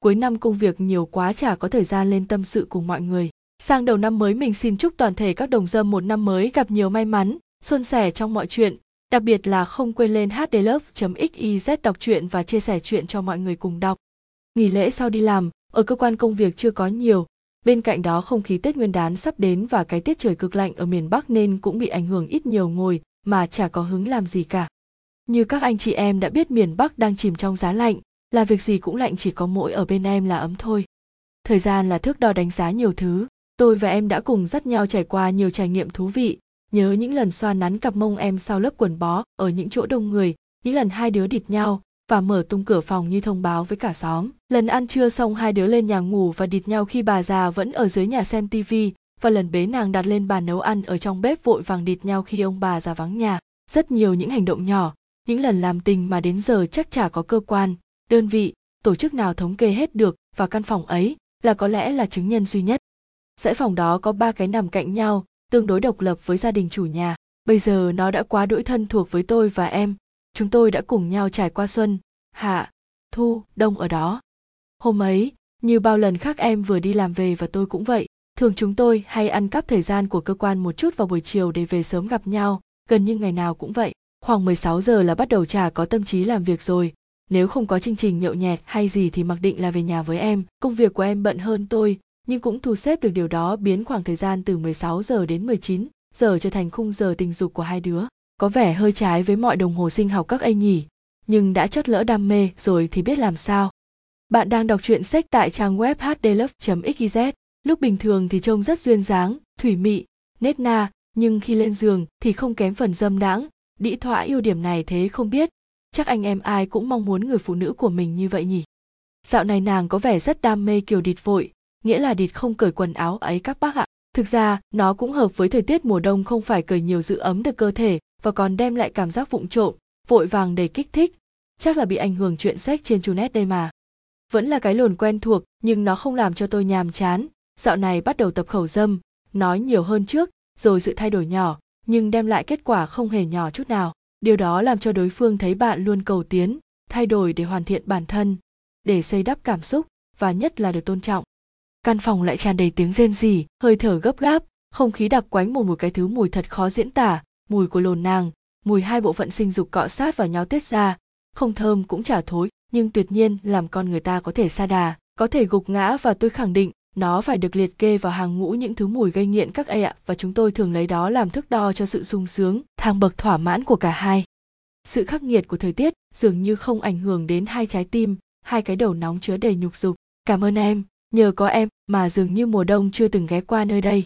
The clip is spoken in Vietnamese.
cuối năm công việc nhiều quá chả có thời gian lên tâm sự cùng mọi người. Sang đầu năm mới mình xin chúc toàn thể các đồng dâm một năm mới gặp nhiều may mắn, xuân sẻ trong mọi chuyện, đặc biệt là không quên lên hdlove.xyz đọc truyện và chia sẻ chuyện cho mọi người cùng đọc. Nghỉ lễ sau đi làm, ở cơ quan công việc chưa có nhiều, bên cạnh đó không khí Tết Nguyên đán sắp đến và cái tiết trời cực lạnh ở miền Bắc nên cũng bị ảnh hưởng ít nhiều ngồi mà chả có hứng làm gì cả. Như các anh chị em đã biết miền Bắc đang chìm trong giá lạnh, là việc gì cũng lạnh chỉ có mỗi ở bên em là ấm thôi. Thời gian là thước đo đánh giá nhiều thứ, tôi và em đã cùng dắt nhau trải qua nhiều trải nghiệm thú vị, nhớ những lần xoa nắn cặp mông em sau lớp quần bó ở những chỗ đông người, những lần hai đứa địt nhau và mở tung cửa phòng như thông báo với cả xóm. Lần ăn trưa xong hai đứa lên nhà ngủ và địt nhau khi bà già vẫn ở dưới nhà xem tivi và lần bế nàng đặt lên bàn nấu ăn ở trong bếp vội vàng địt nhau khi ông bà già vắng nhà. Rất nhiều những hành động nhỏ, những lần làm tình mà đến giờ chắc chả có cơ quan, đơn vị, tổ chức nào thống kê hết được và căn phòng ấy là có lẽ là chứng nhân duy nhất. Dãy phòng đó có ba cái nằm cạnh nhau, tương đối độc lập với gia đình chủ nhà. Bây giờ nó đã quá đỗi thân thuộc với tôi và em. Chúng tôi đã cùng nhau trải qua xuân, hạ, thu, đông ở đó. Hôm ấy, như bao lần khác em vừa đi làm về và tôi cũng vậy. Thường chúng tôi hay ăn cắp thời gian của cơ quan một chút vào buổi chiều để về sớm gặp nhau, gần như ngày nào cũng vậy. Khoảng 16 giờ là bắt đầu chả có tâm trí làm việc rồi, nếu không có chương trình nhậu nhẹt hay gì thì mặc định là về nhà với em. Công việc của em bận hơn tôi, nhưng cũng thu xếp được điều đó biến khoảng thời gian từ 16 giờ đến 19 giờ trở thành khung giờ tình dục của hai đứa. Có vẻ hơi trái với mọi đồng hồ sinh học các anh nhỉ, nhưng đã chót lỡ đam mê rồi thì biết làm sao. Bạn đang đọc truyện sách tại trang web hdlove.xyz. Lúc bình thường thì trông rất duyên dáng, thủy mị, nết na, nhưng khi lên giường thì không kém phần dâm đãng. Đĩ thỏa yêu điểm này thế không biết, chắc anh em ai cũng mong muốn người phụ nữ của mình như vậy nhỉ. Dạo này nàng có vẻ rất đam mê kiểu địt vội, nghĩa là địt không cởi quần áo ấy các bác ạ. Thực ra, nó cũng hợp với thời tiết mùa đông không phải cởi nhiều giữ ấm được cơ thể và còn đem lại cảm giác vụng trộm, vội vàng đầy kích thích. Chắc là bị ảnh hưởng chuyện sách trên Chunet đây mà. Vẫn là cái lồn quen thuộc, nhưng nó không làm cho tôi nhàm chán. Dạo này bắt đầu tập khẩu dâm, nói nhiều hơn trước, rồi sự thay đổi nhỏ, nhưng đem lại kết quả không hề nhỏ chút nào. Điều đó làm cho đối phương thấy bạn luôn cầu tiến, thay đổi để hoàn thiện bản thân, để xây đắp cảm xúc và nhất là được tôn trọng. Căn phòng lại tràn đầy tiếng rên rỉ hơi thở gấp gáp không khí đặc quánh một một cái thứ mùi thật khó diễn tả mùi của lồn nàng mùi hai bộ phận sinh dục cọ sát vào nhau tiết ra. Không thơm cũng chả thối nhưng tuyệt nhiên làm con người ta có thể sa đà có thể gục ngã và tôi khẳng định nó phải được liệt kê vào hàng ngũ những thứ mùi gây nghiện các ây ạ. Và chúng tôi thường lấy đó làm thước đo cho sự sung sướng thang bậc thỏa mãn của cả hai. Sự khắc nghiệt của thời tiết dường như không ảnh hưởng đến hai trái tim, hai cái đầu nóng chứa đầy nhục dục. Cảm ơn em, nhờ có em mà dường như mùa đông chưa từng ghé qua nơi đây.